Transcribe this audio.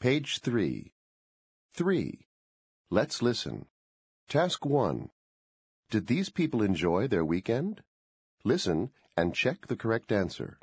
Page 3. 3. Let's listen. Task 1. Did these people enjoy their weekend? Listen and check the correct answer.